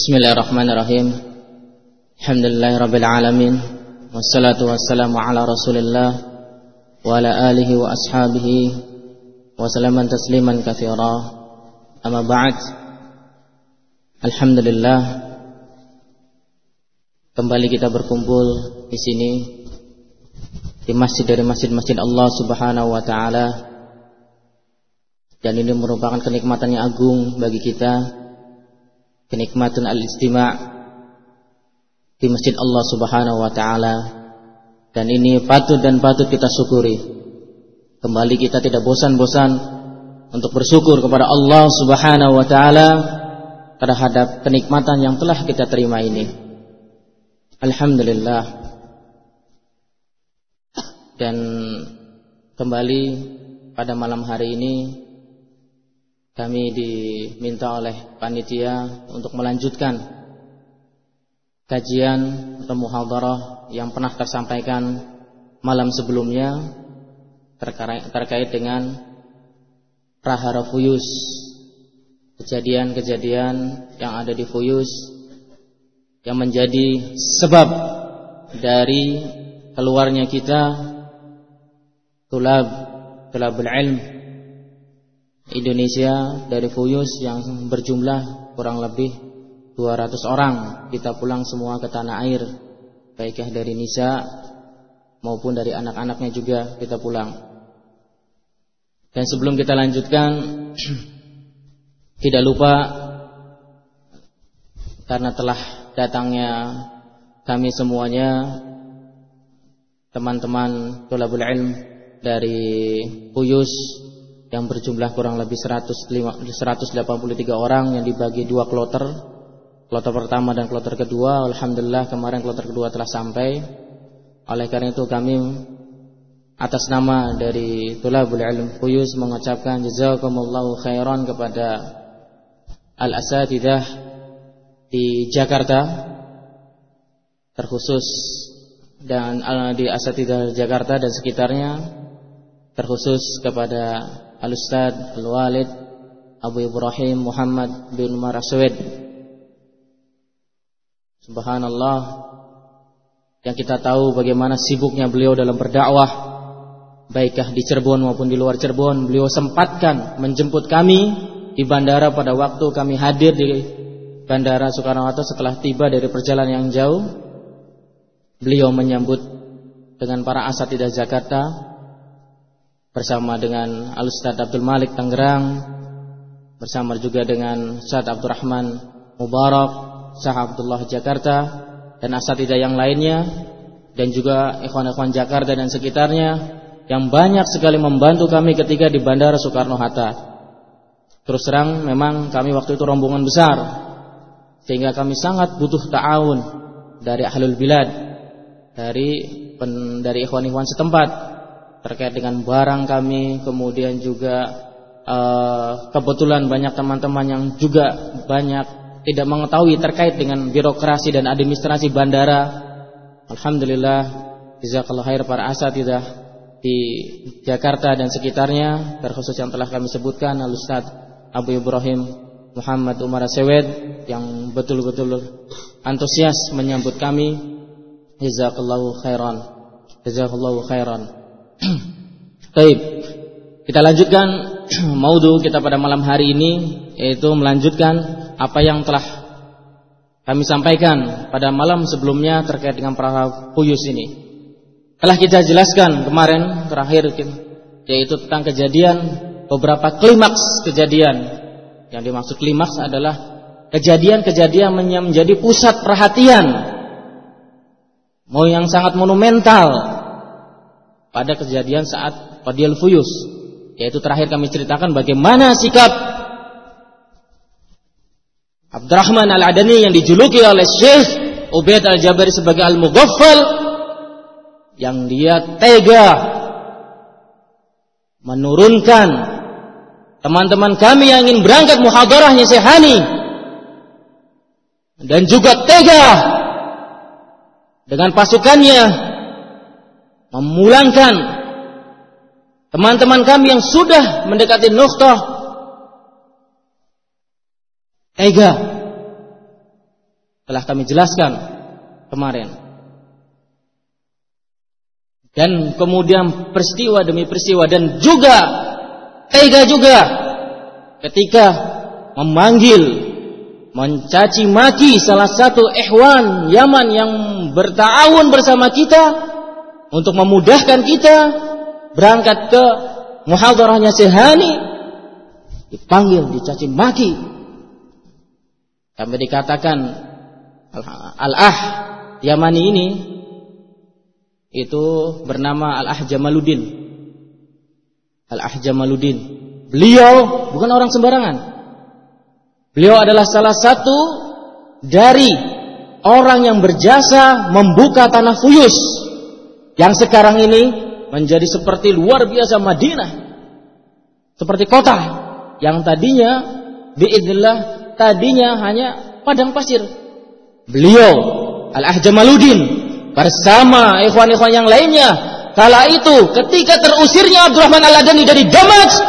Bismillahirrahmanirrahim. Alhamdulillahirabbil alamin. Wassalatu wassalamu ala Rasulillah wa ala alihi wa ashabihi wa salaman tasliman katsira. Amma ba'd. Alhamdulillah kembali kita berkumpul di sini di masjid dari masjid-masjid Allah Subhanahu wa taala dan ini merupakan kenikmatan yang agung bagi kita kenikmatan al-istima' di masjid Allah Subhanahu wa taala. Dan ini patut dan patut kita syukuri. Kembali kita tidak bosan-bosan untuk bersyukur kepada Allah Subhanahu wa taala terhadap kenikmatan yang telah kita terima ini. Alhamdulillah. Dan kembali pada malam hari ini kami diminta oleh panitia untuk melanjutkan kajian atau muhadharah yang pernah tersampaikan malam sebelumnya terkait dengan prahara fuyus. Kejadian-kejadian yang ada di fuyus yang menjadi sebab dari keluarnya kita tulab tulabul ilm Indonesia dari Fuyus yang berjumlah kurang lebih 200 orang. Kita pulang semua ke tanah air baiknya dari Nisa maupun dari anak-anaknya juga kita pulang. Dan sebelum kita lanjutkan tidak lupa karena telah datangnya kami semuanya teman-teman tulabul ilm dari Fuyus yang berjumlah kurang lebih 183 orang yang dibagi dua kloter. Kloter pertama dan kloter kedua, alhamdulillah kemarin kloter kedua telah sampai. Oleh karena itu kami atas nama dari Tulabul Ilm Kuyus mengucapkan jazakumullahu khairan kepada al-asatidah di Jakarta terkhusus dan di asatidah Jakarta dan sekitarnya terkhusus kepada Al-Ustaz Al-Walid Abu Ibrahim Muhammad bin Umar Aswad Subhanallah Yang kita tahu bagaimana sibuknya beliau dalam berdakwah Baikkah di Cirebon maupun di luar Cirebon Beliau sempatkan menjemput kami Di bandara pada waktu kami hadir di Bandara Soekarno-Hatta setelah tiba dari perjalanan yang jauh. Beliau menyambut dengan para asatidah Jakarta bersama dengan Al-Ustaz Abdul Malik Tangerang bersama juga dengan Ustaz Abdurrahman Mubarak Syah Abdullah Jakarta dan asatidah yang lainnya dan juga ikhwan-ikhwan Jakarta dan sekitarnya yang banyak sekali membantu kami ketika di Bandara Soekarno-Hatta terus terang memang kami waktu itu rombongan besar sehingga kami sangat butuh ta'awun dari ahlul bilad dari dari ikhwan-ikhwan setempat terkait dengan barang kami, kemudian juga uh, kebetulan banyak teman-teman yang juga banyak tidak mengetahui terkait dengan birokrasi dan administrasi bandara. Alhamdulillah, jazakallahu khair para asatidah di Jakarta dan sekitarnya, terkhusus yang telah kami sebutkan Al Abu Ibrahim Muhammad Umar Sewed yang betul-betul antusias menyambut kami. Jazakallahu khairan. Jazakallahu khairan. Baik. Kita lanjutkan maudhu kita pada malam hari ini yaitu melanjutkan apa yang telah kami sampaikan pada malam sebelumnya terkait dengan para puyus ini. Telah kita jelaskan kemarin terakhir yaitu tentang kejadian beberapa klimaks kejadian. Yang dimaksud klimaks adalah kejadian-kejadian menjadi pusat perhatian mau yang sangat monumental pada kejadian saat Qadiyal Fuyus. Yaitu terakhir kami ceritakan bagaimana sikap Abdurrahman Al-Adani yang dijuluki oleh Syekh Ubaid Al-Jabari sebagai Al-Mughaffal yang dia tega menurunkan teman-teman kami yang ingin berangkat muhadarahnya Sehani dan juga tega dengan pasukannya memulangkan teman-teman kami yang sudah mendekati nuktah ega telah kami jelaskan kemarin. Dan kemudian peristiwa demi peristiwa dan juga tega juga ketika memanggil mencaci maki salah satu ikhwan Yaman yang bertahun bersama kita untuk memudahkan kita berangkat ke muhadarahnya Sehani dipanggil dicaci maki sampai dikatakan al-ah Yamani ini itu bernama Al-Ah Jamaluddin. Al-Ah Jamaluddin. Beliau bukan orang sembarangan. Beliau adalah salah satu dari orang yang berjasa membuka tanah Fuyus yang sekarang ini menjadi seperti luar biasa Madinah. Seperti kota yang tadinya biidznillah tadinya hanya padang pasir. Beliau Al-Ah Jamaluddin bersama ikhwan-ikhwan yang lainnya. Kala itu ketika terusirnya Abdurrahman Al-Adani dari Damas,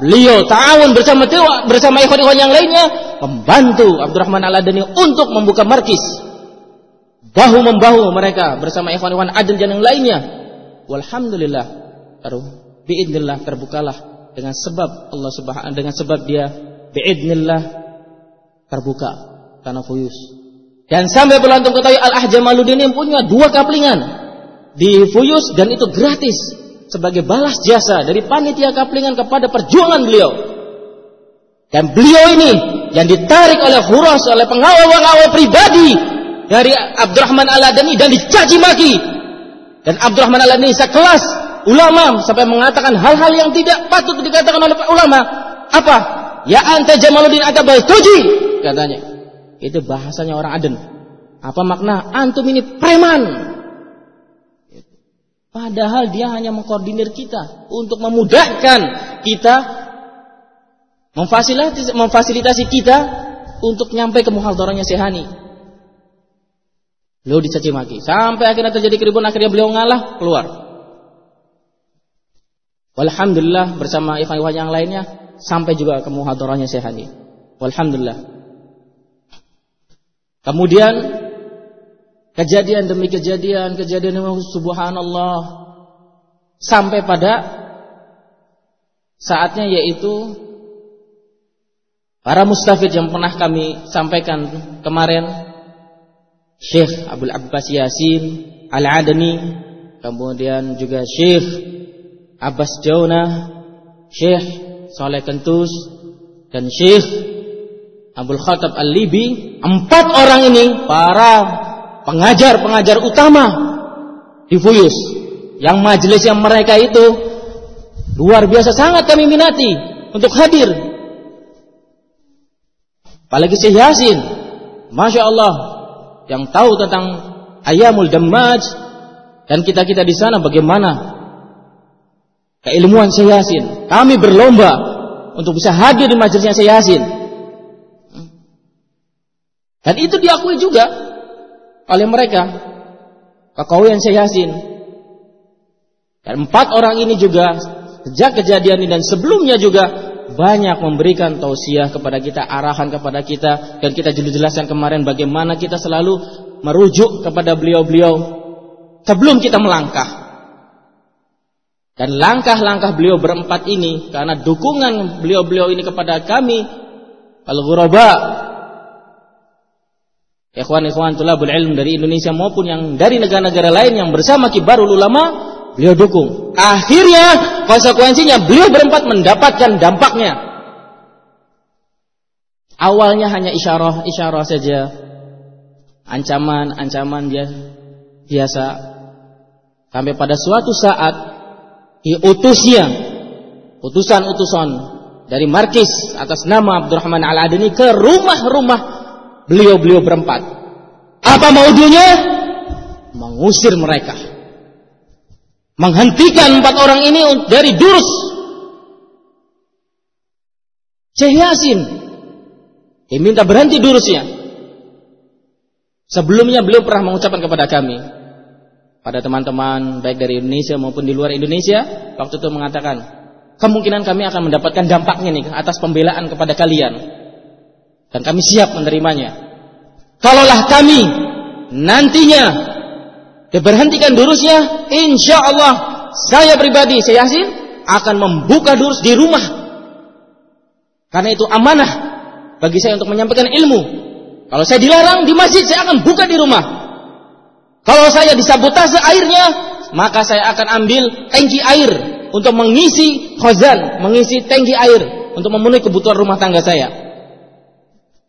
beliau ta'awun bersama bersama ikhwan-ikhwan yang lainnya membantu Abdurrahman Al-Adani untuk membuka markis. Bahu membahu mereka bersama ikhwan-ikhwan adil dan yang lainnya. Walhamdulillah, taruh biidnillah terbukalah dengan sebab Allah Subhanahu dengan sebab dia biidnillah terbuka tanah fuyus dan sampai belantung ketahui Al-Ahjamaluddin ini punya dua kaplingan di Fuyus dan itu gratis sebagai balas jasa dari panitia kaplingan kepada perjuangan beliau. Dan beliau ini yang ditarik oleh Huras oleh pengawal-pengawal pribadi dari Abdurrahman Al-Adani dan dicaci maki. Dan Abdurrahman Al-Adani sekelas ulama sampai mengatakan hal-hal yang tidak patut dikatakan oleh ulama. Apa? Ya anta Jamaluddin Atabal tuji katanya. Itu bahasanya orang Aden. Apa makna antum ini preman? Padahal dia hanya mengkoordinir kita untuk memudahkan kita memfasilitasi, memfasilitasi kita untuk nyampe ke muhadharahnya Sehani. Beliau dicaci maki. Sampai akhirnya terjadi keributan, akhirnya beliau ngalah, keluar. Alhamdulillah bersama ikhwan-ikhwan yang lainnya sampai juga ke muhadharahnya Sehani. Alhamdulillah. Kemudian kejadian demi kejadian, kejadian demi subhanallah sampai pada saatnya yaitu para mustafid yang pernah kami sampaikan kemarin Syekh Abdul Abbas Yasin Al-Adani kemudian juga Syekh Abbas Jauna Syekh Saleh Kentus dan Syekh Abdul Khattab Al-Libi, empat orang ini para pengajar-pengajar utama di Fuyus. Yang majelis yang mereka itu luar biasa sangat kami minati untuk hadir. Apalagi Syekh Yasin, Masya Allah, yang tahu tentang Ayamul Dammaj dan kita-kita di sana bagaimana keilmuan Syekh Yasin. Kami berlomba untuk bisa hadir di majelisnya Syekh Yasin. Dan itu diakui juga oleh mereka. Kekawian Syekh Yasin. Dan empat orang ini juga sejak kejadian ini dan sebelumnya juga banyak memberikan tausiah kepada kita, arahan kepada kita dan kita jelaskan kemarin bagaimana kita selalu merujuk kepada beliau-beliau sebelum kita melangkah. Dan langkah-langkah beliau berempat ini karena dukungan beliau-beliau ini kepada kami al-ghuraba ikhwan-ikhwan tulabul ilm dari Indonesia maupun yang dari negara-negara lain yang bersama kibarul ulama, beliau dukung. Akhirnya konsekuensinya beliau berempat mendapatkan dampaknya. Awalnya hanya isyarah-isyarah saja. Ancaman-ancaman dia biasa. Sampai pada suatu saat diutusnya utusan-utusan dari markis atas nama Abdurrahman Al-Adani ke rumah-rumah beliau-beliau berempat. Apa maudunya? Mengusir mereka. Menghentikan empat orang ini dari durus. Syekh Yasin diminta berhenti durusnya. Sebelumnya beliau pernah mengucapkan kepada kami, pada teman-teman baik dari Indonesia maupun di luar Indonesia, waktu itu mengatakan, kemungkinan kami akan mendapatkan dampaknya nih atas pembelaan kepada kalian dan kami siap menerimanya. kalaulah kami nantinya diberhentikan durusnya, insya Allah saya pribadi, saya yasin akan membuka durus di rumah. Karena itu amanah bagi saya untuk menyampaikan ilmu. Kalau saya dilarang di masjid, saya akan buka di rumah. Kalau saya disabotase airnya, maka saya akan ambil tangki air untuk mengisi khazan, mengisi tangki air untuk memenuhi kebutuhan rumah tangga saya.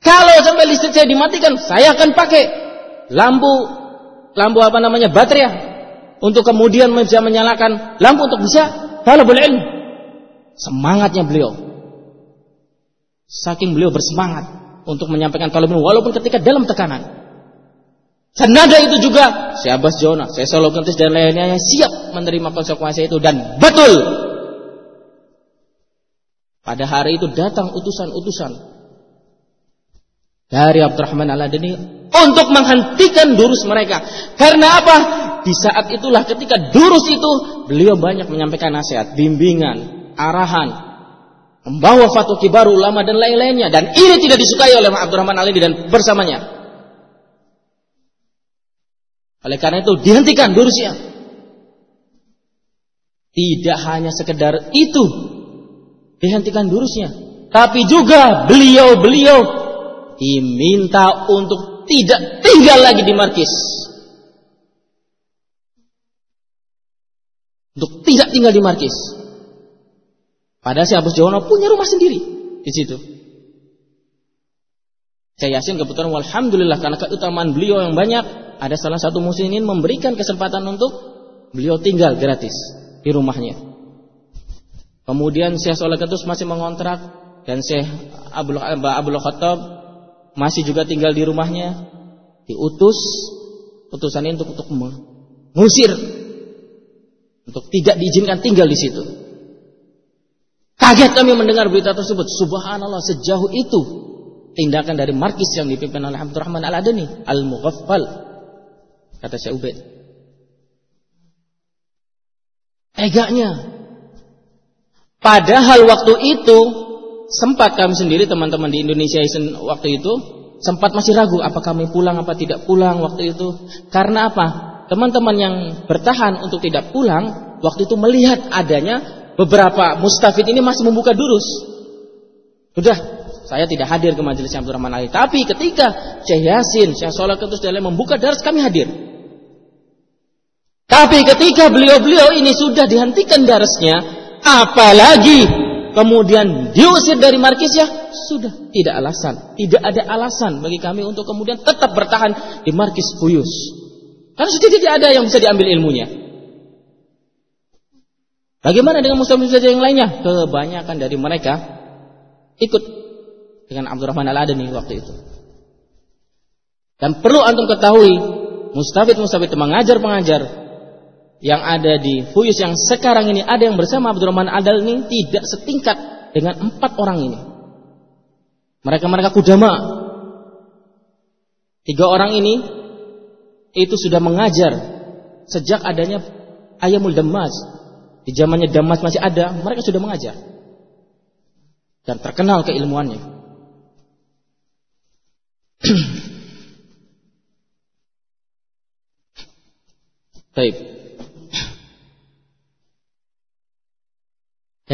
Kalau sampai listrik saya dimatikan, saya akan pakai lampu lampu apa namanya baterai untuk kemudian bisa menyalakan lampu untuk bisa talabul ilmu. Semangatnya beliau. Saking beliau bersemangat untuk menyampaikan talabul walaupun ketika dalam tekanan. Senada itu juga saya Abbas Jona, saya Solo Kentis dan lainnya yang siap menerima konsekuensi itu dan betul. Pada hari itu datang utusan-utusan dari Abdurrahman Al-Adani untuk menghentikan durus mereka. Karena apa? Di saat itulah ketika durus itu beliau banyak menyampaikan nasihat, bimbingan, arahan, membawa fatwa kibar ulama dan lain-lainnya dan ini tidak disukai oleh Abdurrahman Al-Adani dan bersamanya. Oleh karena itu dihentikan durusnya. Tidak hanya sekedar itu dihentikan durusnya, tapi juga beliau-beliau diminta untuk tidak tinggal lagi di markis. Untuk tidak tinggal di markis. Padahal si Abu Jawono punya rumah sendiri di situ. Saya yakin kebetulan alhamdulillah karena keutamaan beliau yang banyak ada salah satu muslimin memberikan kesempatan untuk beliau tinggal gratis di rumahnya. Kemudian Syekh Soleh masih mengontrak dan Syekh Abdul Abdul Khattab masih juga tinggal di rumahnya. Diutus utusannya untuk untuk mengusir untuk tidak diizinkan tinggal di situ. Kaget kami mendengar berita tersebut. Subhanallah sejauh itu tindakan dari markis yang dipimpin oleh Abdurrahman Al-Adani Al-Mughaffal kata Syekh Ubaid. Padahal waktu itu sempat kami sendiri teman-teman di Indonesia waktu itu sempat masih ragu apa kami pulang apa tidak pulang waktu itu. Karena apa? Teman-teman yang bertahan untuk tidak pulang waktu itu melihat adanya beberapa mustafid ini masih membuka durus. Sudah, saya tidak hadir ke majelis Abdul Rahman Ali. Tapi ketika Syekh Yasin, Syekh Soleh Ketus dalam membuka daras kami hadir. Tapi ketika beliau-beliau ini sudah dihentikan darasnya, apalagi kemudian diusir dari markisnya, sudah tidak alasan, tidak ada alasan bagi kami untuk kemudian tetap bertahan di markis Fuyus. Karena sudah tidak ada yang bisa diambil ilmunya. Bagaimana dengan muslim saja yang lainnya? Kebanyakan dari mereka ikut dengan Abdurrahman Al-Adani waktu itu. Dan perlu antum ketahui, mustafid-mustafid mengajar-pengajar yang ada di Fuyus yang sekarang ini ada yang bersama Abdurrahman Adal ini tidak setingkat dengan empat orang ini. Mereka-mereka kudama. Tiga orang ini itu sudah mengajar sejak adanya Ayamul Damas. Di zamannya Damas masih ada, mereka sudah mengajar. Dan terkenal keilmuannya. Baik.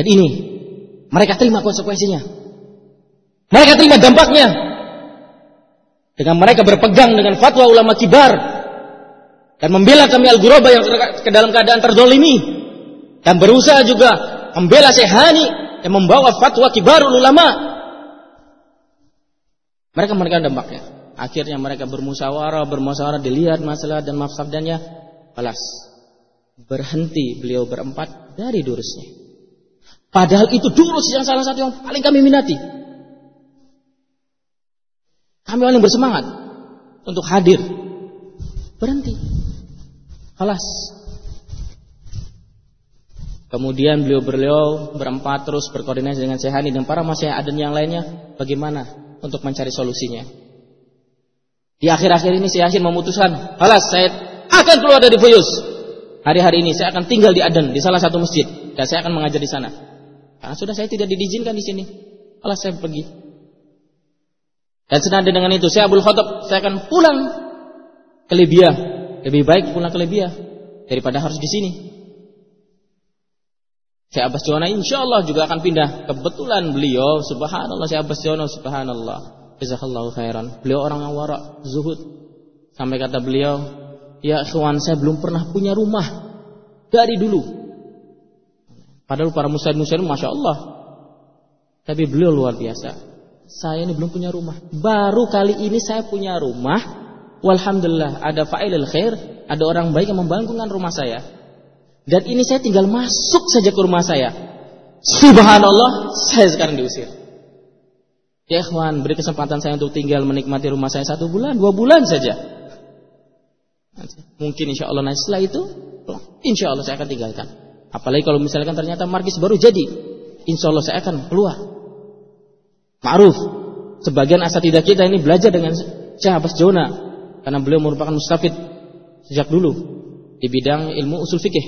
Dan ini mereka terima konsekuensinya. Mereka terima dampaknya. Dengan mereka berpegang dengan fatwa ulama kibar dan membela kami al-ghuraba yang ke dalam keadaan terdolimi dan berusaha juga membela Sehani yang membawa fatwa kibar ulama. Mereka mereka dampaknya. Akhirnya mereka bermusyawarah, bermusyawarah dilihat masalah dan mafsadanya, balas berhenti beliau berempat dari durusnya. Padahal itu durus yang salah satu yang paling kami minati. Kami paling bersemangat untuk hadir. Berhenti. Alas. Kemudian beliau-beliau berempat terus berkoordinasi dengan Sehani dan para masyaih adan yang lainnya bagaimana untuk mencari solusinya. Di akhir-akhir ini Syekh memutuskan, "Alas, saya akan keluar dari Fuyus. Hari-hari ini saya akan tinggal di Aden di salah satu masjid dan saya akan mengajar di sana." Karena sudah saya tidak diizinkan di sini. Malah saya pergi. Dan senada dengan itu, saya Abdul Khattab, saya akan pulang ke Libya. Lebih baik pulang ke Libya daripada harus di sini. Saya Abbas Jono insya Allah juga akan pindah. Kebetulan beliau, subhanallah, saya Abbas Jono, subhanallah. Jazakallahu khairan. Beliau orang yang warak, zuhud. Sampai kata beliau, ya ikhwan saya belum pernah punya rumah. Dari dulu. Padahal para muslim-muslim, Masya Allah. Tapi beliau luar biasa saya ini belum punya rumah. Baru kali ini saya punya rumah. Walhamdulillah ada fa'ilul khair, ada orang baik yang membangunkan rumah saya. Dan ini saya tinggal masuk saja ke rumah saya. Subhanallah, saya sekarang diusir. Ya ikhwan, beri kesempatan saya untuk tinggal menikmati rumah saya satu bulan, dua bulan saja. Mungkin insya Allah nanti setelah itu, insya Allah saya akan tinggalkan. Apalagi kalau misalkan ternyata markis baru jadi, insya Allah saya akan keluar. Ma'ruf. Sebagian asatidah kita ini belajar dengan Syekh Abbas Jona karena beliau merupakan mustafid sejak dulu di bidang ilmu usul fikih.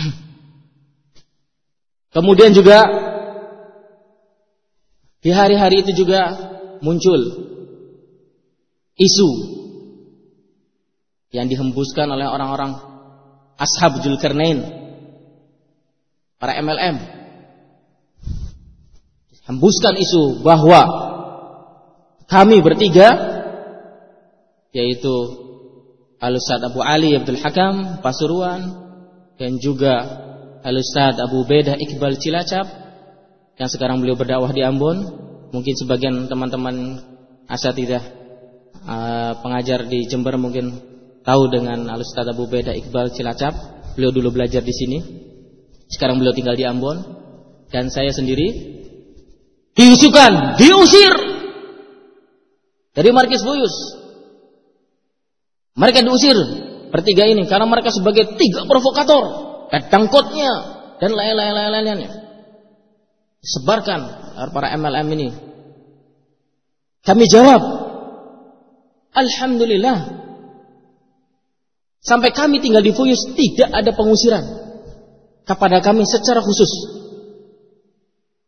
Kemudian juga di hari-hari itu juga muncul isu yang dihembuskan oleh orang-orang ashab Zulkarnain para MLM hembuskan isu bahwa kami bertiga yaitu Al-Ustaz Abu Ali Abdul Hakam Pasuruan dan juga Al-Ustaz Abu Bedah Iqbal Cilacap yang sekarang beliau berdakwah di Ambon. Mungkin sebagian teman-teman asatidah uh, pengajar di Jember mungkin tahu dengan Al-Ustaz Abu Bedah Iqbal Cilacap. Beliau dulu belajar di sini sekarang beliau tinggal di Ambon dan saya sendiri diisukan, diusir dari Markis Buyus. Mereka diusir bertiga ini karena mereka sebagai tiga provokator, ketangkotnya dan lain-lain-lainnya. Sebarkan para MLM ini. Kami jawab, Alhamdulillah. Sampai kami tinggal di Fuyus tidak ada pengusiran kepada kami secara khusus.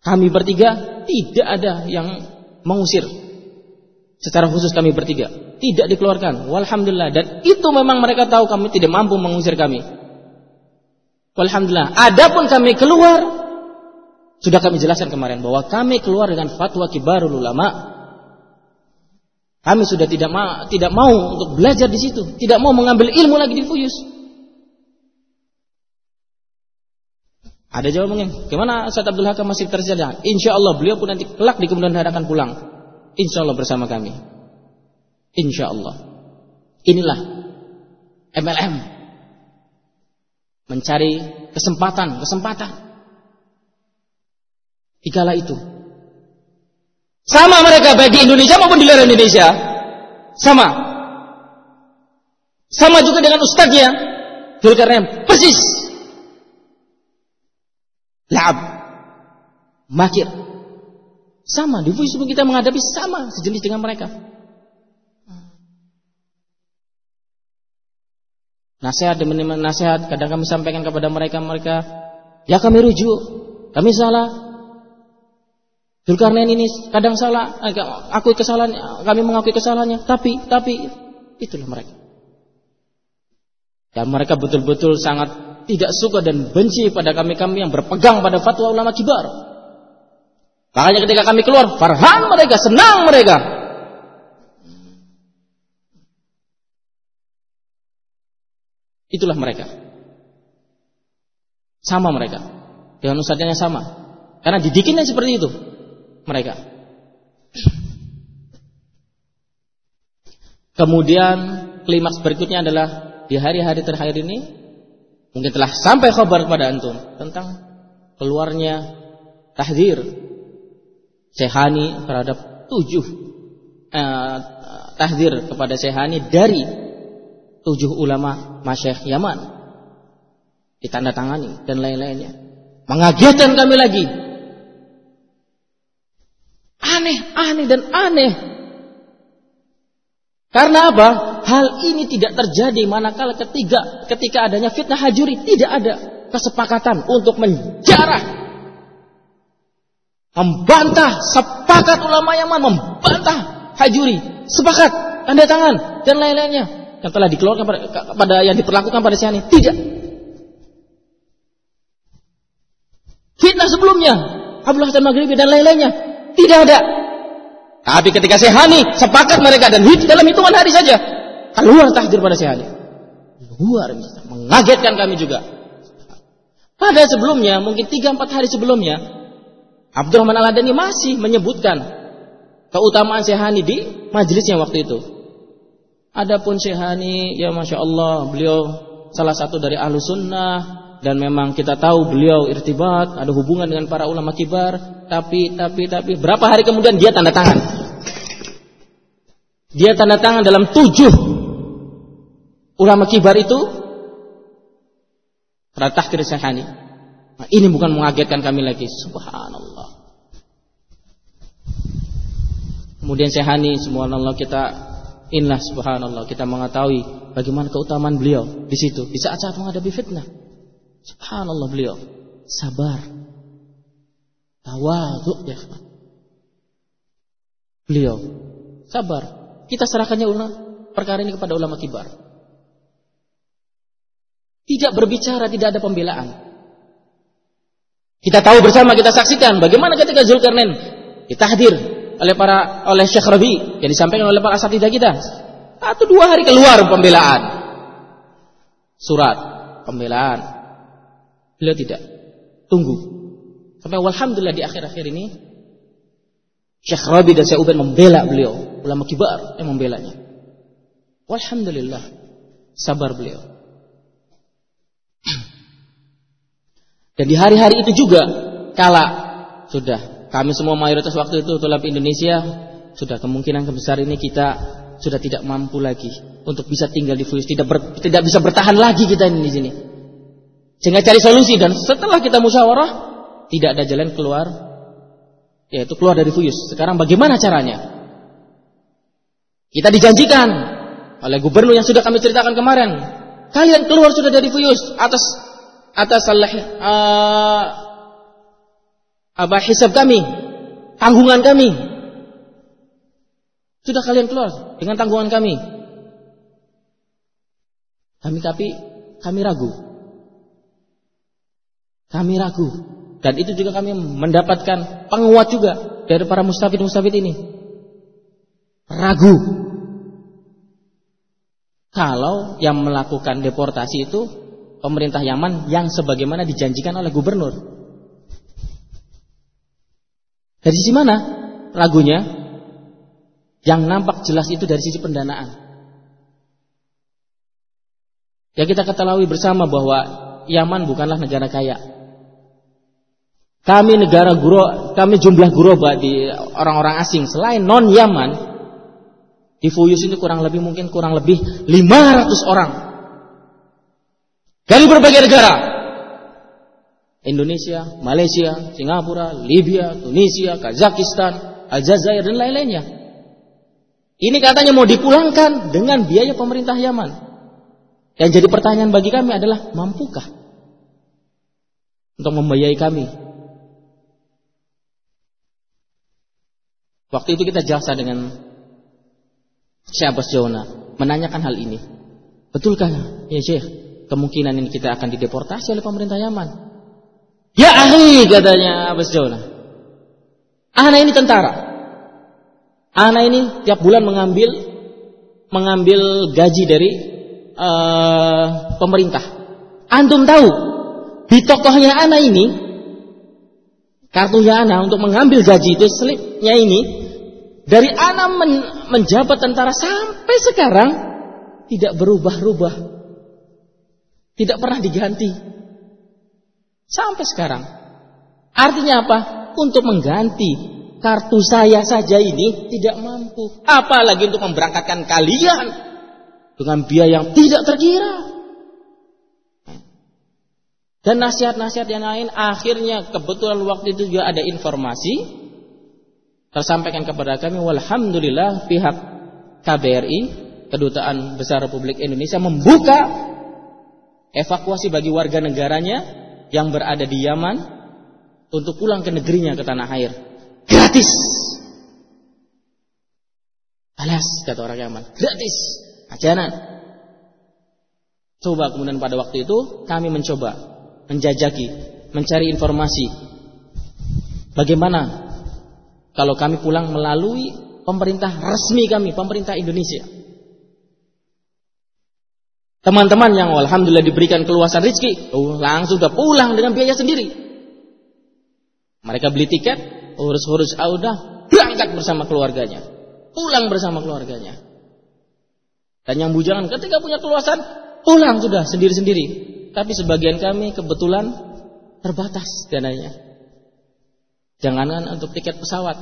Kami bertiga tidak ada yang mengusir. Secara khusus kami bertiga. Tidak dikeluarkan. Walhamdulillah. Dan itu memang mereka tahu kami tidak mampu mengusir kami. Walhamdulillah. Adapun kami keluar. Sudah kami jelaskan kemarin. Bahwa kami keluar dengan fatwa kibarul ulama. Kami sudah tidak, ma tidak mau untuk belajar di situ. Tidak mau mengambil ilmu lagi di Fuyus. Ada jawabannya. Gimana Ustaz Abdul Hakam masih tersedia? Insya Allah beliau pun nanti kelak di kemudian hari akan pulang. Insya Allah bersama kami. Insya Allah. Inilah MLM. Mencari kesempatan, kesempatan. Di kala itu. Sama mereka baik di Indonesia maupun di luar Indonesia. Sama. Sama juga dengan ustaznya. Zulkarnain. Persis. La'ab. Makir. Sama, di Facebook kita menghadapi sama sejenis dengan mereka. Nasihat demi nasihat kadang kami sampaikan kepada mereka mereka ya kami rujuk, kami salah. Zulkarnain ini kadang salah, akui kesalahan, kami mengakui kesalahannya, tapi tapi itulah mereka. Dan mereka betul-betul sangat tidak suka dan benci pada kami-kami yang berpegang pada fatwa ulama kibar. Makanya ketika kami keluar, farhan mereka, senang mereka. Itulah mereka. Sama mereka. Dengan ustaznya sama. Karena didikinnya seperti itu. Mereka. Kemudian klimaks berikutnya adalah di hari-hari terakhir ini Mungkin telah sampai kabar kepada antum tentang keluarnya tahdir Sehani terhadap tujuh eh, tahdir kepada Sehani dari tujuh ulama masyayikh Yaman ditandatangani dan lain-lainnya. Mengagetkan kami lagi. Aneh, aneh dan aneh. Karena apa? Hal ini tidak terjadi manakala ketiga ketika adanya fitnah hajuri tidak ada kesepakatan untuk menjarah. Membantah sepakat ulama Yaman membantah Hajuri sepakat tanda tangan dan lain-lainnya. Yang telah dikeluarkan pada, pada yang diperlakukan pada Syahani tidak. Fitnah sebelumnya Abdullah Hasan Maghribi dan lain-lainnya tidak ada. Tapi ketika Syahani sepakat mereka dan dalam hitungan hari saja keluar tahdir pada Syahani luar biasa mengagetkan kami juga pada sebelumnya mungkin 3-4 hari sebelumnya Abdurrahman Al-Adani masih menyebutkan keutamaan Syahani di majelisnya waktu itu Adapun Syehani, ya masya Allah, beliau salah satu dari ahlu sunnah dan memang kita tahu beliau irtibat, ada hubungan dengan para ulama kibar. Tapi, tapi, tapi, berapa hari kemudian dia tanda tangan? Dia tanda tangan dalam tujuh ulama kibar itu pada tahkir Syehani. Nah, ini bukan mengagetkan kami lagi, subhanallah. Kemudian Syehani, subhanallah kita Inilah subhanallah kita mengetahui bagaimana keutamaan beliau di situ di saat-saat menghadapi fitnah. Subhanallah beliau sabar. Tawadhu ya. Beliau sabar. Kita serahkannya ulama perkara ini kepada ulama kibar. Tidak berbicara, tidak ada pembelaan. Kita tahu bersama, kita saksikan bagaimana ketika Zulkarnain hadir oleh para oleh Syekh Rabi yang disampaikan oleh para asatidah kita. Satu dua hari keluar pembelaan. Surat pembelaan. Beliau tidak. Tunggu. Sampai alhamdulillah di akhir-akhir ini Syekh Rabi dan Syekh Ubaid membela beliau, ulama kibar yang membelanya. Alhamdulillah sabar beliau. Dan di hari-hari itu juga kala sudah kami semua mayoritas waktu itu tulab Indonesia sudah kemungkinan besar ini kita sudah tidak mampu lagi untuk bisa tinggal di Fuyus, tidak ber, tidak bisa bertahan lagi kita ini di sini. Sehingga cari solusi dan setelah kita musyawarah tidak ada jalan keluar yaitu keluar dari Fuyus. Sekarang bagaimana caranya? Kita dijanjikan oleh gubernur yang sudah kami ceritakan kemarin. Kalian keluar sudah dari Fuyus atas atas uh, apa hisab kami, tanggungan kami. Sudah kalian keluar dengan tanggungan kami. Kami tapi kami ragu. Kami ragu. Dan itu juga kami mendapatkan penguat juga dari para mustafid-mustafid ini. Ragu. Kalau yang melakukan deportasi itu pemerintah Yaman yang sebagaimana dijanjikan oleh gubernur. Dari sisi mana lagunya? Yang nampak jelas itu dari sisi pendanaan. Ya kita ketahui bersama bahwa Yaman bukanlah negara kaya. Kami negara guru, kami jumlah guroba di orang-orang asing selain non Yaman di Fuyus ini kurang lebih mungkin kurang lebih 500 orang dari berbagai negara Indonesia, Malaysia, Singapura, Libya, Tunisia, Kazakhstan, Aljazair dan lain-lainnya. Ini katanya mau dipulangkan dengan biaya pemerintah Yaman. Yang jadi pertanyaan bagi kami adalah mampukah untuk membiayai kami? Waktu itu kita jasa dengan Syekh Abbas Jona menanyakan hal ini. Betulkah ya Syekh kemungkinan ini kita akan dideportasi oleh pemerintah Yaman? Ya ahli katanya Abbas Jauna. Anak ini tentara. Anak ini tiap bulan mengambil mengambil gaji dari uh, pemerintah. Antum tahu di tokohnya anak ini kartunya anak untuk mengambil gaji itu slipnya ini dari anak men, menjabat tentara sampai sekarang tidak berubah-ubah. Tidak pernah diganti. Sampai sekarang. Artinya apa? Untuk mengganti kartu saya saja ini tidak mampu. Apalagi untuk memberangkatkan kalian dengan biaya yang tidak terkira. Dan nasihat-nasihat yang lain akhirnya kebetulan waktu itu juga ada informasi tersampaikan kepada kami walhamdulillah pihak KBRI Kedutaan Besar Republik Indonesia membuka evakuasi bagi warga negaranya yang berada di Yaman untuk pulang ke negerinya ke tanah air. gratis. Alas, kata orang Yaman, gratis. Ajaran. Coba kemudian pada waktu itu kami mencoba menjajaki, mencari informasi. Bagaimana kalau kami pulang melalui pemerintah resmi kami, pemerintah Indonesia. Teman-teman yang alhamdulillah diberikan keluasan rezeki, oh, langsung sudah pulang dengan biaya sendiri. Mereka beli tiket, urus-urus audah, berangkat bersama keluarganya pulang bersama keluarganya. Dan yang bujangan ketika punya keluasan, pulang sudah sendiri-sendiri. Tapi sebagian kami kebetulan terbatas dananya. Jangankan untuk tiket pesawat,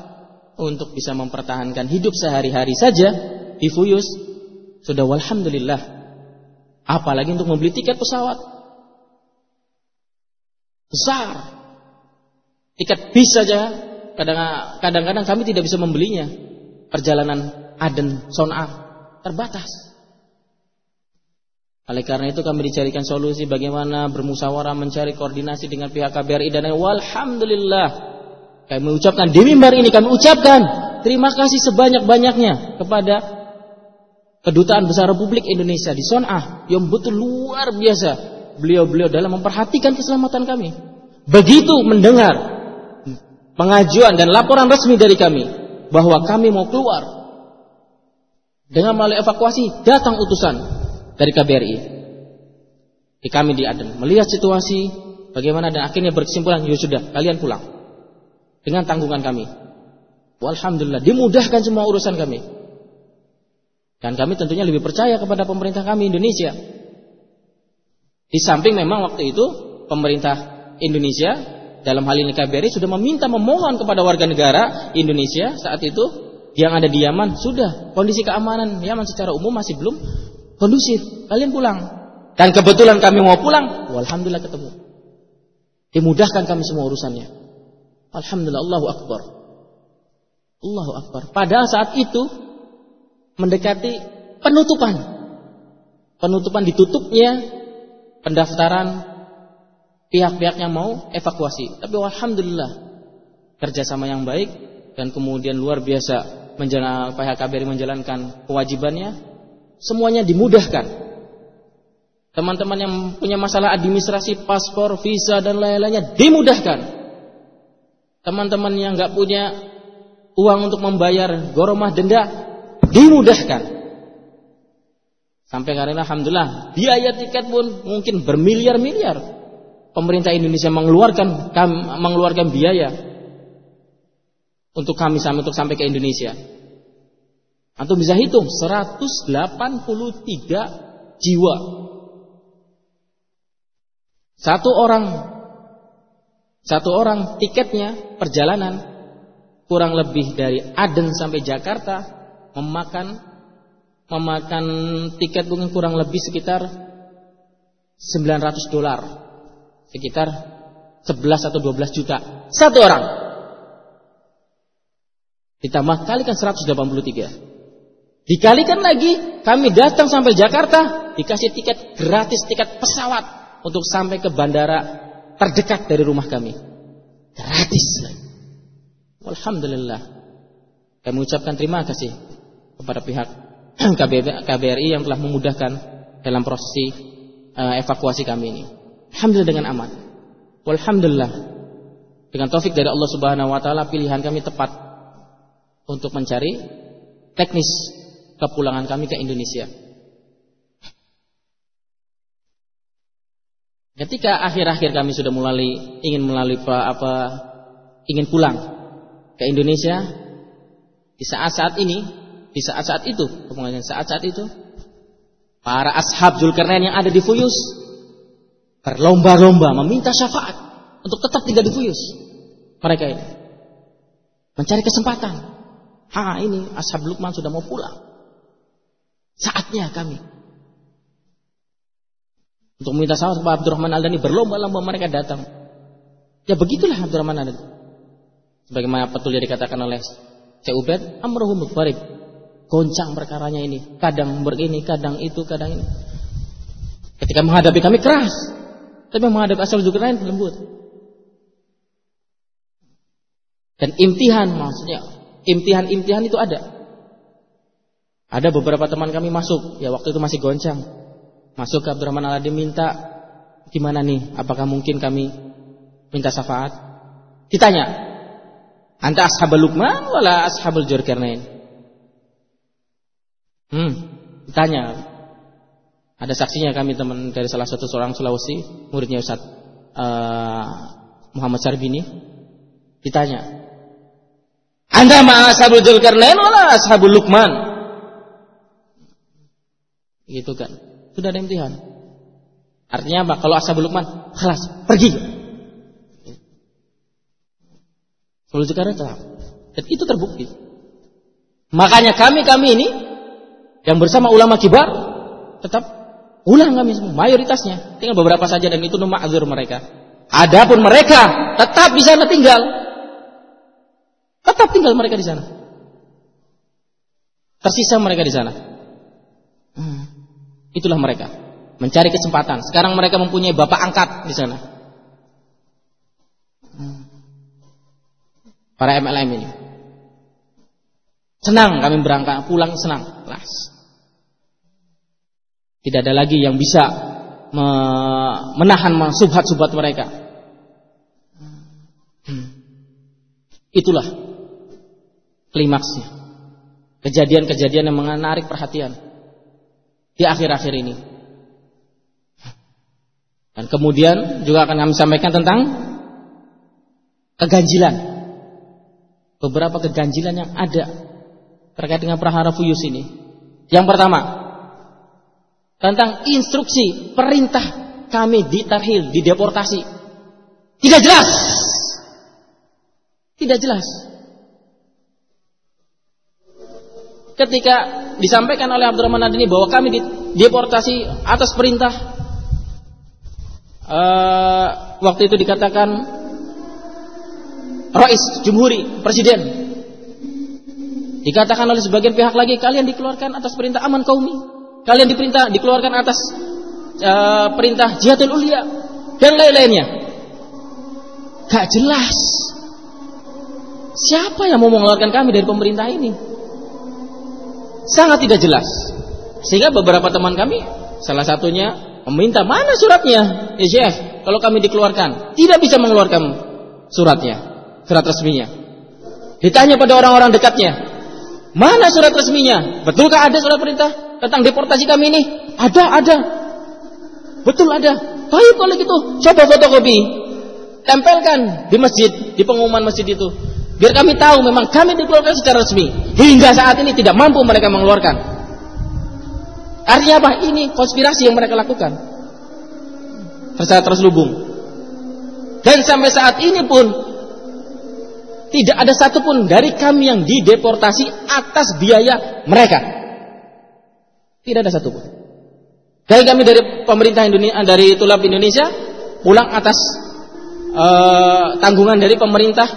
untuk bisa mempertahankan hidup sehari-hari saja di Fuyus, sudah walhamdulillah. Apalagi untuk membeli tiket pesawat. Besar. Tiket bis saja, kadang-kadang kami tidak bisa membelinya perjalanan Aden Son'a terbatas. Oleh karena itu kami dicarikan solusi bagaimana bermusyawarah mencari koordinasi dengan pihak KBRI dan walhamdulillah kami mengucapkan di mimbar ini kami ucapkan terima kasih sebanyak-banyaknya kepada Kedutaan Besar Republik Indonesia di Son'a yang betul luar biasa beliau-beliau dalam memperhatikan keselamatan kami. Begitu mendengar pengajuan dan laporan resmi dari kami, bahwa kami mau keluar dengan melalui evakuasi datang utusan dari KBRI. Di kami di Aden melihat situasi bagaimana dan akhirnya berkesimpulan ya sudah kalian pulang dengan tanggungan kami. Alhamdulillah dimudahkan semua urusan kami. Dan kami tentunya lebih percaya kepada pemerintah kami Indonesia. Di samping memang waktu itu pemerintah Indonesia dalam hal ini KBRI sudah meminta memohon kepada warga negara Indonesia saat itu yang ada di Yaman sudah kondisi keamanan Yaman secara umum masih belum kondusif. Kalian pulang. Dan kebetulan kami mau pulang alhamdulillah ketemu. Dimudahkan kami semua urusannya. Alhamdulillah Allahu akbar. Allahu akbar. Pada saat itu mendekati penutupan penutupan ditutupnya pendaftaran pihak-pihak yang mau evakuasi. Tapi alhamdulillah kerjasama yang baik dan kemudian luar biasa menjalankan pihak KBRI menjalankan kewajibannya, semuanya dimudahkan. Teman-teman yang punya masalah administrasi, paspor, visa dan lain-lainnya dimudahkan. Teman-teman yang nggak punya uang untuk membayar goromah denda dimudahkan. Sampai karena alhamdulillah biaya tiket pun mungkin bermiliar-miliar pemerintah Indonesia mengeluarkan mengeluarkan biaya untuk kami sampai untuk sampai ke Indonesia. Atau bisa hitung 183 jiwa. Satu orang satu orang tiketnya perjalanan kurang lebih dari Aden sampai Jakarta memakan memakan tiket mungkin kurang lebih sekitar 900 dolar sekitar 11 atau 12 juta satu orang. Ditambah kalikan 183. Dikalikan lagi, kami datang sampai Jakarta, dikasih tiket gratis, tiket pesawat untuk sampai ke bandara terdekat dari rumah kami. Gratis. Alhamdulillah. Kami mengucapkan terima kasih kepada pihak KBRI yang telah memudahkan dalam proses eh, evakuasi kami ini. Alhamdulillah dengan aman. Walhamdulillah. Dengan taufik dari Allah Subhanahu wa taala pilihan kami tepat untuk mencari teknis kepulangan kami ke Indonesia. Ketika akhir-akhir kami sudah mulai ingin melalui apa, apa ingin pulang ke Indonesia di saat-saat ini, di saat-saat itu, kemudian saat-saat itu para ashab Zulkarnain yang ada di Fuyus berlomba-lomba meminta syafaat untuk tetap tinggal di Fuyus. Mereka ini mencari kesempatan. Ha, ini Ashab Lukman sudah mau pulang. Saatnya kami untuk meminta syafaat kepada Abdurrahman Al-Dani berlomba-lomba mereka datang. Ya begitulah Abdurrahman Al-Dani. Sebagaimana betul dikatakan oleh Syekh Ubed, amruhum mutfarib. Goncang perkaranya ini, kadang begini, kadang itu, kadang ini. Ketika menghadapi kami keras, tapi menghadap asal lain lembut. Dan imtihan maksudnya imtihan-imtihan itu ada. Ada beberapa teman kami masuk, ya waktu itu masih goncang. Masuk ke Abdurrahman Al minta gimana nih? Apakah mungkin kami minta syafaat? Ditanya, anta ashabul Luqman wala ashabul Jurkarnain? Hmm, ditanya. Ada saksinya kami teman dari salah satu seorang Sulawesi, muridnya Ustaz uh, Muhammad Sarbini. Ditanya, anda ma ashabul Jurkarnain wala ashabul Luqman? Gitu kan. Sudah ada imtihan. Artinya apa? Kalau ashabul Luqman, kelas, pergi. Kalau sekarang telah. Dan itu terbukti. Makanya kami-kami ini yang bersama ulama kibar tetap ulang kami semua, mayoritasnya. Tinggal beberapa saja dan itu ma'zur mereka. Adapun mereka tetap di sana tinggal. Tetap tinggal mereka di sana. Tersisa mereka di sana. Hmm. Itulah mereka. Mencari kesempatan. Sekarang mereka mempunyai bapak angkat di sana. Hmm para MLM ini. Senang kami berangkat, pulang senang, kelas. Tidak ada lagi yang bisa menahan subhat-subhat mereka. Hmm. Itulah klimaksnya. Kejadian-kejadian yang menarik perhatian di akhir-akhir ini. Dan kemudian juga akan kami sampaikan tentang keganjilan beberapa keganjilan yang ada terkait dengan prahara fuyus ini. Yang pertama, tentang instruksi perintah kami ditarhil, dideportasi. Tidak jelas. Tidak jelas. Ketika disampaikan oleh Abdurrahman Adini bahwa kami dideportasi atas perintah uh, waktu itu dikatakan Rais Jumhuri, Presiden. Dikatakan oleh sebagian pihak lagi, kalian dikeluarkan atas perintah aman kaumi. Kalian diperintah dikeluarkan atas uh, perintah jihadul ulia dan lain-lainnya. Gak jelas. Siapa yang mau mengeluarkan kami dari pemerintah ini? Sangat tidak jelas. Sehingga beberapa teman kami, salah satunya meminta mana suratnya? Ya Syekh, kalau kami dikeluarkan, tidak bisa mengeluarkan suratnya surat resminya. Ditanya pada orang-orang dekatnya, mana surat resminya? Betulkah ada surat perintah tentang deportasi kami ini? Ada, ada. Betul ada. Baik kalau gitu, coba fotokopi. Tempelkan di masjid, di pengumuman masjid itu. Biar kami tahu memang kami dikeluarkan secara resmi. Hingga saat ini tidak mampu mereka mengeluarkan. Artinya apa? Ini konspirasi yang mereka lakukan. Terus terselubung. Dan sampai saat ini pun tidak ada satupun dari kami yang dideportasi atas biaya mereka. Tidak ada satupun. Dari kami dari pemerintah Indonesia, dari Tulab Indonesia, pulang atas uh, tanggungan dari pemerintah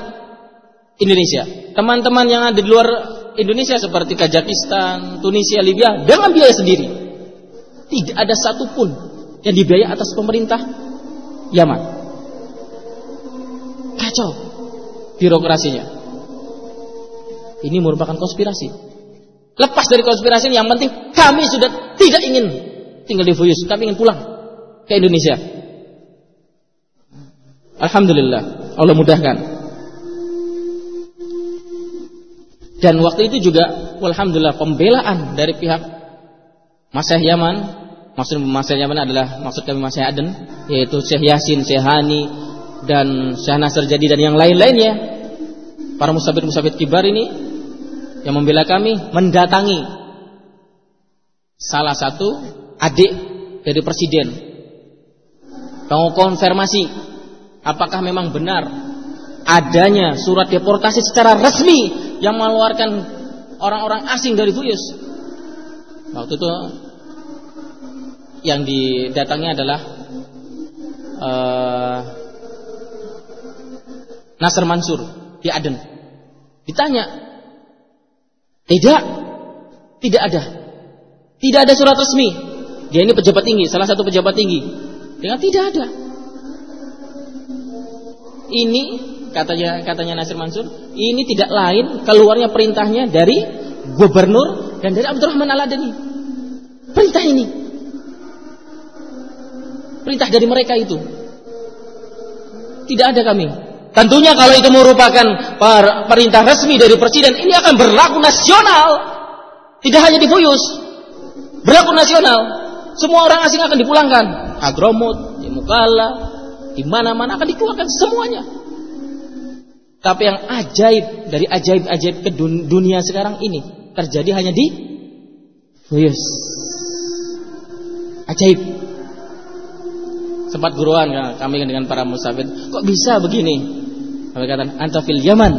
Indonesia. Teman-teman yang ada di luar Indonesia seperti Kazakhstan, Tunisia, Libya dengan biaya sendiri. Tidak ada satupun yang dibiayai atas pemerintah Yaman. Kacau birokrasinya. Ini merupakan konspirasi. Lepas dari konspirasi yang penting kami sudah tidak ingin tinggal di Fuyus, kami ingin pulang ke Indonesia. Alhamdulillah, Allah mudahkan. Dan waktu itu juga alhamdulillah pembelaan dari pihak Masih Yaman, maksud Masih Yaman adalah maksud kami Masih Aden, yaitu Syekh Yasin, Syekh Hani, dan Syekh Nasr Jadi dan yang lain-lainnya para musabit-musabit kibar ini yang membela kami mendatangi salah satu adik dari presiden mau konfirmasi apakah memang benar adanya surat deportasi secara resmi yang mengeluarkan orang-orang asing dari Fuyus waktu itu yang didatangi adalah uh, Nasr Mansur di Aden. Ditanya, tidak, tidak ada, tidak ada surat resmi. Dia ini pejabat tinggi, salah satu pejabat tinggi. Dengan tidak ada. Ini katanya katanya Nasir Mansur, ini tidak lain keluarnya perintahnya dari gubernur dan dari Abdurrahman Al-Adani. Perintah ini. Perintah dari mereka itu. Tidak ada kami. Tentunya kalau itu merupakan perintah resmi dari presiden, ini akan berlaku nasional. Tidak hanya di Fuyus. Berlaku nasional. Semua orang asing akan dipulangkan. Hadromut, di Mukalla, di mana-mana akan dikeluarkan semuanya. Tapi yang ajaib dari ajaib-ajaib ke dunia sekarang ini terjadi hanya di Fuyus. Ajaib. Sempat guruan ya, kami dengan para musafir, kok bisa begini? Kami katakan, anta fil Yaman.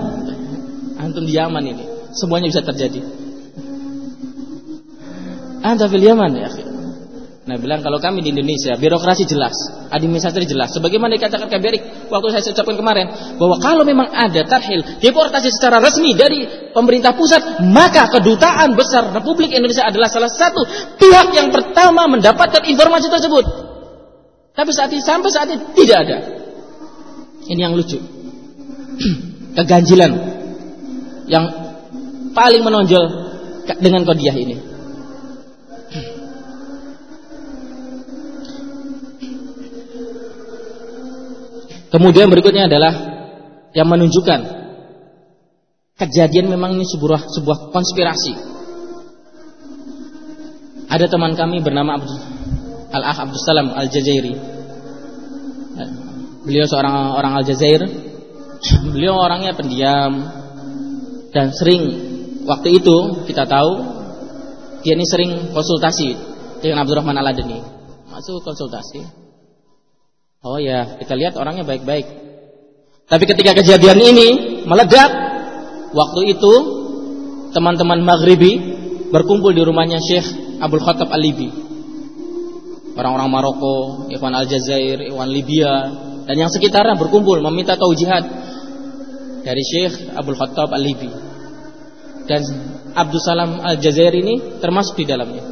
Antum di Yaman ini. Semuanya bisa terjadi. Anta fil Yaman ya. Nah bilang kalau kami di Indonesia birokrasi jelas, administrasi jelas. Sebagaimana dikatakan KBRI waktu saya ucapkan kemarin bahwa kalau memang ada tarhil deportasi secara resmi dari pemerintah pusat, maka kedutaan besar Republik Indonesia adalah salah satu pihak yang pertama mendapatkan informasi tersebut. Tapi saat ini sampai saat ini tidak ada. Ini yang lucu. Keganjilan yang paling menonjol dengan kodiah ini. Kemudian berikutnya adalah yang menunjukkan kejadian memang ini sebuah sebuah konspirasi. Ada teman kami bernama Al-Ah Abdul Salam Al-Jazairi. Beliau seorang orang Al-Jazair. Beliau orangnya pendiam dan sering waktu itu kita tahu dia ini sering konsultasi dengan Abdurrahman Al-Adani. Masuk konsultasi Oh ya, kita lihat orangnya baik-baik. Tapi ketika kejadian ini meledak, waktu itu teman-teman Maghribi berkumpul di rumahnya Syekh Abdul Khattab Al-Libi. Orang-orang Maroko, Ikhwan Aljazair, Ikhwan Libya, dan yang sekitarnya berkumpul meminta taujihat dari Syekh Abdul Khattab Al-Libi. Dan Abdul Salam Al-Jazair ini termasuk di dalamnya.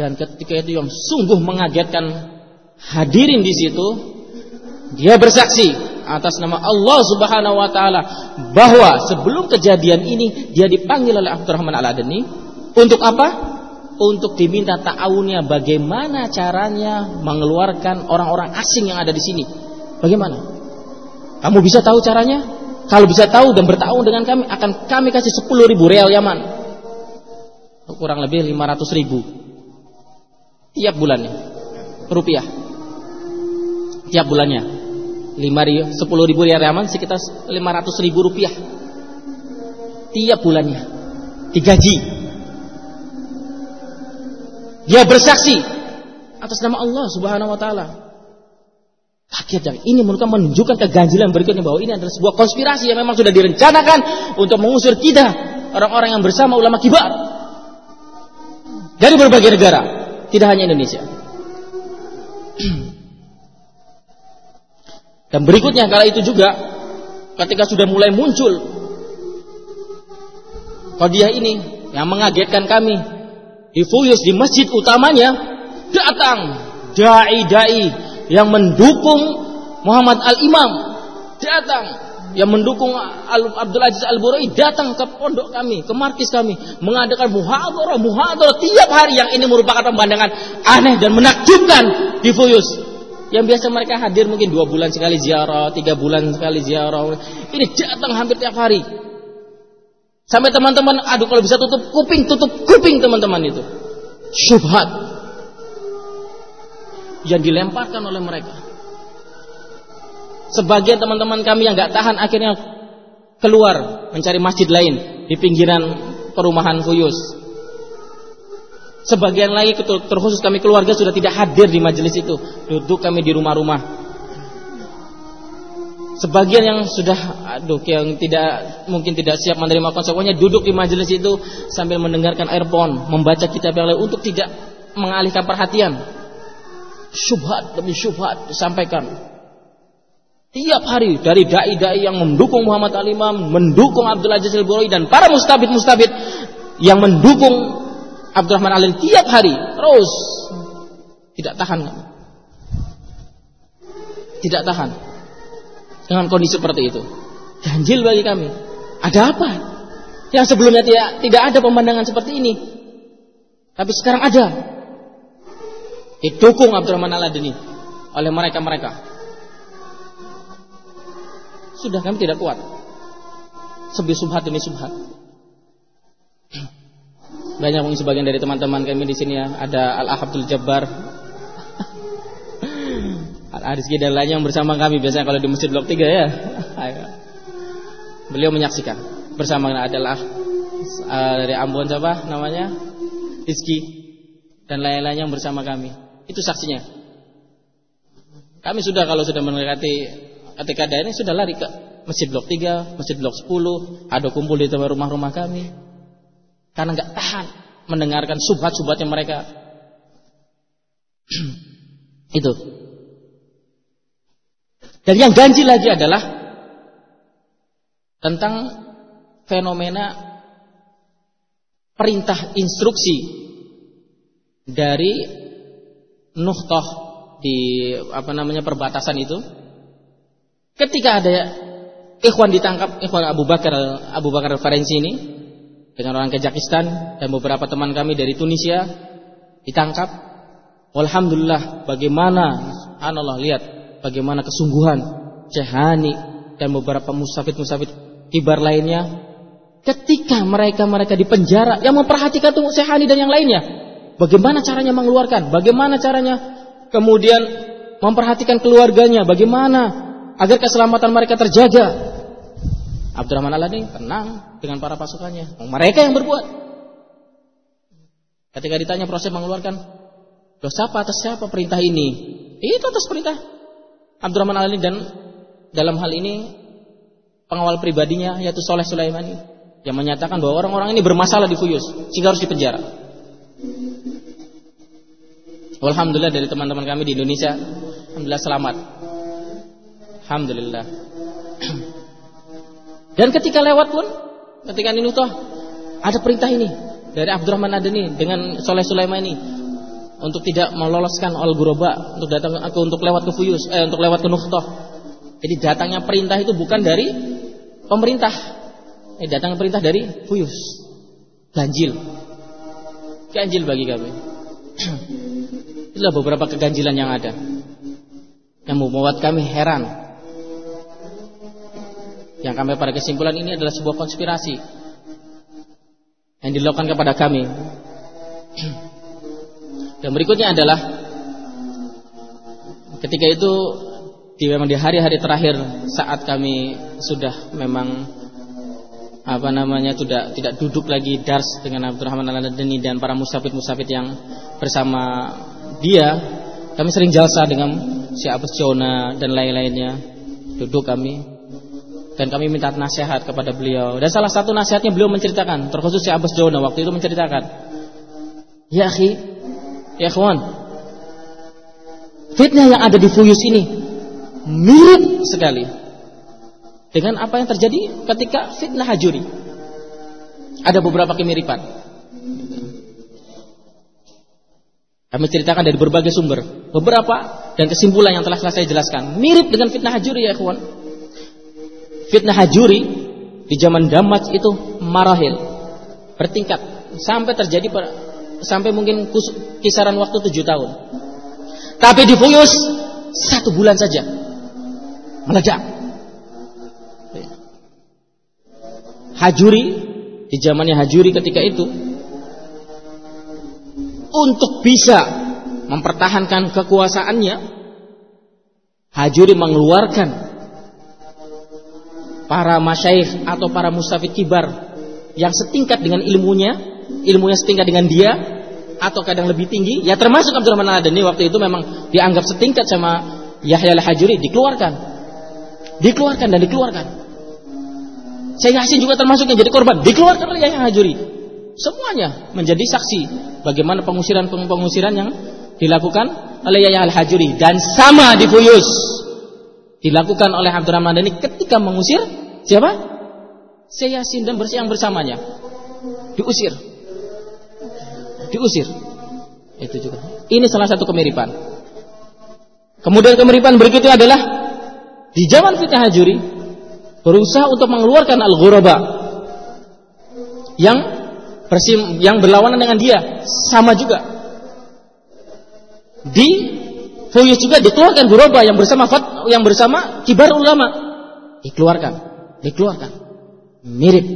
Dan ketika itu yang sungguh mengagetkan hadirin di situ dia bersaksi atas nama Allah Subhanahu wa taala bahwa sebelum kejadian ini dia dipanggil oleh Abdurrahman Al-Adani untuk apa? Untuk diminta ta'awunnya bagaimana caranya mengeluarkan orang-orang asing yang ada di sini. Bagaimana? Kamu bisa tahu caranya? Kalau bisa tahu dan bertahun dengan kami akan kami kasih 10 ribu real Yaman. Kurang lebih 500 ribu. Tiap bulannya. Rupiah. Tiap bulannya. 5 ribu, 10 ribu rial Yaman sekitar 500 ribu rupiah. Tiap bulannya. Digaji dia bersaksi atas nama Allah subhanahu wa ta'ala kaget yang ini menunjukkan keganjilan berikutnya bahwa ini adalah sebuah konspirasi yang memang sudah direncanakan untuk mengusir kita orang-orang yang bersama ulama kibar dari berbagai negara tidak hanya Indonesia. Dan berikutnya kala itu juga ketika sudah mulai muncul kodiah ini yang mengagetkan kami di Fuyus di masjid utamanya datang dai-dai yang mendukung Muhammad Al-Imam datang yang mendukung Al Abdul Aziz Al Burai datang ke pondok kami, ke markis kami, mengadakan muhadharah, muhadharah tiap hari yang ini merupakan pemandangan aneh dan menakjubkan di Fuyus. Yang biasa mereka hadir mungkin dua bulan sekali ziarah, tiga bulan sekali ziarah. Ini datang hampir tiap hari. Sampai teman-teman, aduh kalau bisa tutup kuping, tutup kuping teman-teman itu. Syubhat. Yang dilemparkan oleh mereka. Sebagian teman-teman kami yang gak tahan akhirnya keluar mencari masjid lain di pinggiran perumahan Fuyus. Sebagian lagi terkhusus kami keluarga sudah tidak hadir di majelis itu. Duduk kami di rumah-rumah. Sebagian yang sudah aduh yang tidak mungkin tidak siap menerima konsekuensinya duduk di majelis itu sambil mendengarkan earphone, membaca kitab yang lain untuk tidak mengalihkan perhatian. Syubhat demi syubhat disampaikan. Tiap hari dari dai-dai yang mendukung Muhammad Al-Imam, mendukung Abdul Aziz Al-Burai dan para mustabid-mustabid yang mendukung Abdurrahman Alin tiap hari terus tidak tahan Tidak tahan. dengan kondisi seperti itu. Ganjil bagi kami. Ada apa? Yang sebelumnya tidak tidak ada pemandangan seperti ini. Tapi sekarang ada. Didukung Abdurrahman Al-Adini oleh mereka-mereka. Sudah kami tidak kuat. Sebi subhat demi subhat. Banyak mungkin sebagian dari teman-teman kami di sini ya, ada Al-Ahabdul Jabbar. Al-Arizki dan lainnya yang bersama kami biasanya kalau di Masjid Blok 3 ya. Beliau menyaksikan bersama adalah uh, dari Ambon siapa namanya? Rizki dan lain-lainnya yang bersama kami. Itu saksinya. Kami sudah kalau sudah mendekati ketika ada ini sudah lari ke Masjid Blok 3, Masjid Blok 10, ada kumpul di tempat rumah-rumah kami. Karena nggak tahan mendengarkan subhat-subhatnya mereka. Itu. Dan yang ganjil lagi adalah tentang fenomena perintah instruksi dari Nuhtoh di apa namanya perbatasan itu ketika ada ikhwan ditangkap ikhwan Abu Bakar Abu Bakar Farensi ini dengan orang Kazakhstan dan beberapa teman kami dari Tunisia ditangkap Alhamdulillah bagaimana Allah lihat bagaimana kesungguhan Cehani dan beberapa musafid-musafid kibar lainnya ketika mereka-mereka di penjara yang memperhatikan tuh Sehani dan yang lainnya. Bagaimana caranya mengeluarkan? Bagaimana caranya kemudian memperhatikan keluarganya? Bagaimana agar keselamatan mereka terjaga? Abdurrahman Al-Ading tenang dengan para pasukannya. Mereka yang berbuat. Ketika ditanya proses mengeluarkan, dosa apa atas siapa perintah ini? Itu atas perintah Abdurrahman Al-Ading dan dalam hal ini pengawal pribadinya yaitu Soleh Sulaimani yang menyatakan bahwa orang-orang ini bermasalah di Fuyus sehingga harus dipenjara. Alhamdulillah dari teman-teman kami di Indonesia, alhamdulillah selamat. Alhamdulillah. Dan ketika lewat pun, ketika ini toh ada perintah ini dari Abdurrahman Adeni dengan Soleh Sulaimani untuk tidak meloloskan Al Guroba untuk datang untuk lewat ke Fuyus, eh, untuk lewat ke Nuhtoh. Jadi datangnya perintah itu bukan dari pemerintah. Eh, datang perintah dari Fuyus. Ganjil. Ganjil bagi kami. Itulah beberapa keganjilan yang ada. Yang membuat kami heran. Yang kami pada kesimpulan ini adalah sebuah konspirasi. Yang dilakukan kepada kami. Dan berikutnya adalah ketika itu di memang di hari-hari terakhir saat kami sudah memang apa namanya tidak tidak duduk lagi dars dengan Abdurrahman Al-Adani dan para musafir-musafir yang bersama dia kami sering jalsa dengan si Abbas Jona dan lain-lainnya. Duduk kami. Dan kami minta nasihat kepada beliau. Dan salah satu nasihatnya beliau menceritakan terkhusus si Abbas Jona waktu itu menceritakan. Ya akhi ya kawan fitnah yang ada di Fuyus ini mirip sekali dengan apa yang terjadi ketika fitnah hajuri. Ada beberapa kemiripan. Kami ceritakan dari berbagai sumber, beberapa dan kesimpulan yang telah saya jelaskan mirip dengan fitnah hajuri ya kawan. Fitnah hajuri di zaman Damat itu marahil bertingkat sampai terjadi sampai mungkin kisaran waktu tujuh tahun. Tapi di Fuyus satu bulan saja meledak. Hajuri di zamannya Hajuri ketika itu untuk bisa mempertahankan kekuasaannya Hajuri mengeluarkan para masyaikh atau para musafid kibar yang setingkat dengan ilmunya, ilmunya setingkat dengan dia atau kadang lebih tinggi, ya termasuk Abdurrahman Al-Adani waktu itu memang dianggap setingkat sama Yahya Al-Hajuri dikeluarkan dikeluarkan dan dikeluarkan. Saya Yasin juga termasuk yang jadi korban, dikeluarkan oleh Yahya Hajuri. Semuanya menjadi saksi bagaimana pengusiran-pengusiran yang dilakukan oleh Yahya Al-Hajuri dan sama di Fuyus dilakukan oleh Abdurrahman Dani ketika mengusir siapa? Saya Yasin dan yang bersamanya diusir. Diusir. Itu juga. Ini salah satu kemiripan. Kemudian kemiripan berikutnya adalah di zaman fitnah hajuri berusaha untuk mengeluarkan al-ghuraba yang bersim, yang berlawanan dengan dia sama juga di Fuyus juga dikeluarkan ghuraba yang bersama yang bersama kibar ulama dikeluarkan dikeluarkan mirip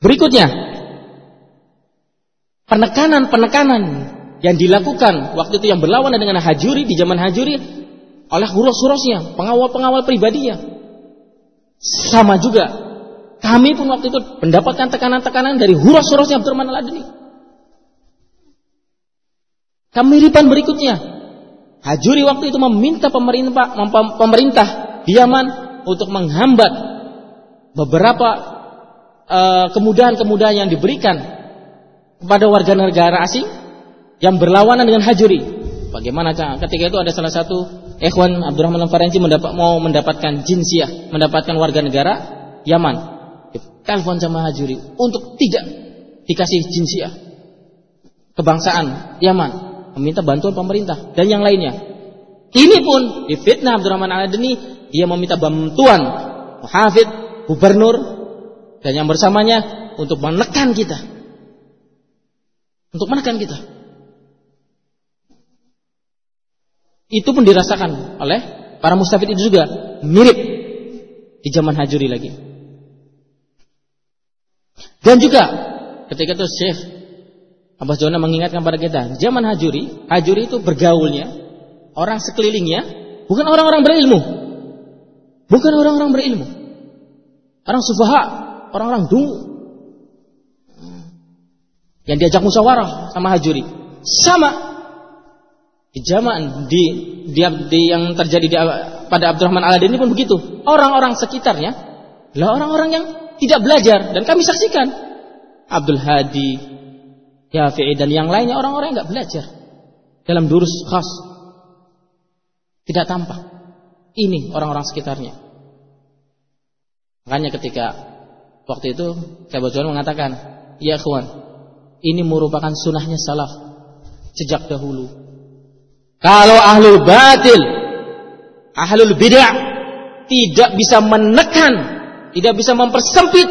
berikutnya penekanan-penekanan yang dilakukan waktu itu yang berlawanan dengan hajuri di zaman hajuri oleh huros-hurosnya, pengawal-pengawal pribadinya. Sama juga. Kami pun waktu itu mendapatkan tekanan-tekanan dari huros-hurosnya Abdurrahman al-Adli. Kemiripan berikutnya. Hajuri waktu itu meminta pemerintah, pemerintah Yaman untuk menghambat beberapa uh, kemudahan-kemudahan yang diberikan kepada warga negara asing yang berlawanan dengan Hajuri. Bagaimana ketika itu ada salah satu Ikhwan Abdurrahman Al-Faranji mendapat, mau mendapatkan jinsiah, mendapatkan warga negara Yaman. Telepon sama Hajuri untuk tidak dikasih jinsiah. Kebangsaan Yaman meminta bantuan pemerintah dan yang lainnya. Ini pun difitnah Abdurrahman Al-Adni, dia meminta bantuan Hafid, gubernur dan yang bersamanya untuk menekan kita. Untuk menekan kita. Itu pun dirasakan oleh para mustafid itu juga mirip di zaman Hajuri lagi. Dan juga ketika itu Syekh Abbas Jona mengingatkan pada kita, zaman Hajuri, Hajuri itu bergaulnya orang sekelilingnya bukan orang-orang berilmu. Bukan orang-orang berilmu. Orang sufaha, orang-orang dungu. Yang diajak musyawarah sama Hajuri. Sama zaman di, di, di yang terjadi di, pada Abdurrahman al ini pun begitu. Orang-orang sekitarnya lah orang-orang yang tidak belajar dan kami saksikan Abdul Hadi, Yafi'i dan yang lainnya orang-orang yang nggak belajar dalam durus khas. Tidak tampak. Ini orang-orang sekitarnya. Makanya ketika waktu itu Syekh mengatakan, "Ya kawan, ini merupakan sunnahnya salaf sejak dahulu kalau ahlul batil, ahlul bid'ah tidak bisa menekan, tidak bisa mempersempit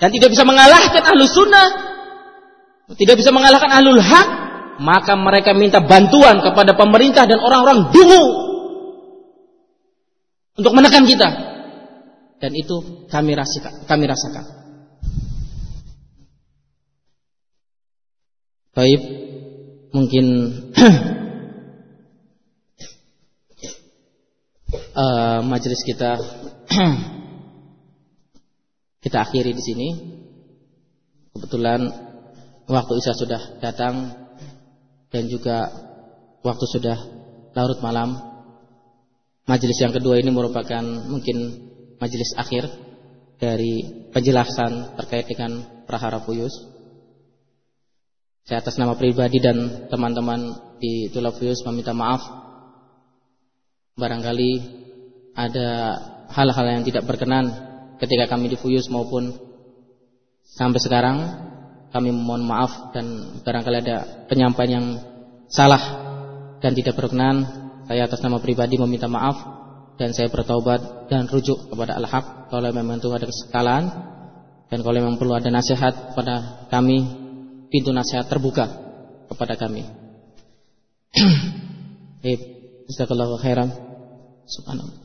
dan tidak bisa mengalahkan ahlus sunnah, tidak bisa mengalahkan ahlul hak, maka mereka minta bantuan kepada pemerintah dan orang-orang dungu untuk menekan kita. Dan itu kami rasakan. Kami rasakan. Baik, mungkin uh, majelis kita kita akhiri di sini. Kebetulan waktu Isya sudah datang dan juga waktu sudah larut malam. Majelis yang kedua ini merupakan mungkin majelis akhir dari penjelasan terkait dengan prahara Puyus. Saya atas nama pribadi dan teman-teman di Tulafuyus meminta maaf barangkali ada hal-hal yang tidak berkenan ketika kami di Fuyus maupun sampai sekarang kami mohon maaf dan barangkali ada penyampaian yang salah dan tidak berkenan saya atas nama pribadi meminta maaf dan saya bertaubat dan rujuk kepada Al-Haq kalau memang itu ada kesalahan dan kalau memang perlu ada nasihat kepada kami pintu nasihat terbuka kepada kami Jazakallahu khairan. Subhanallah.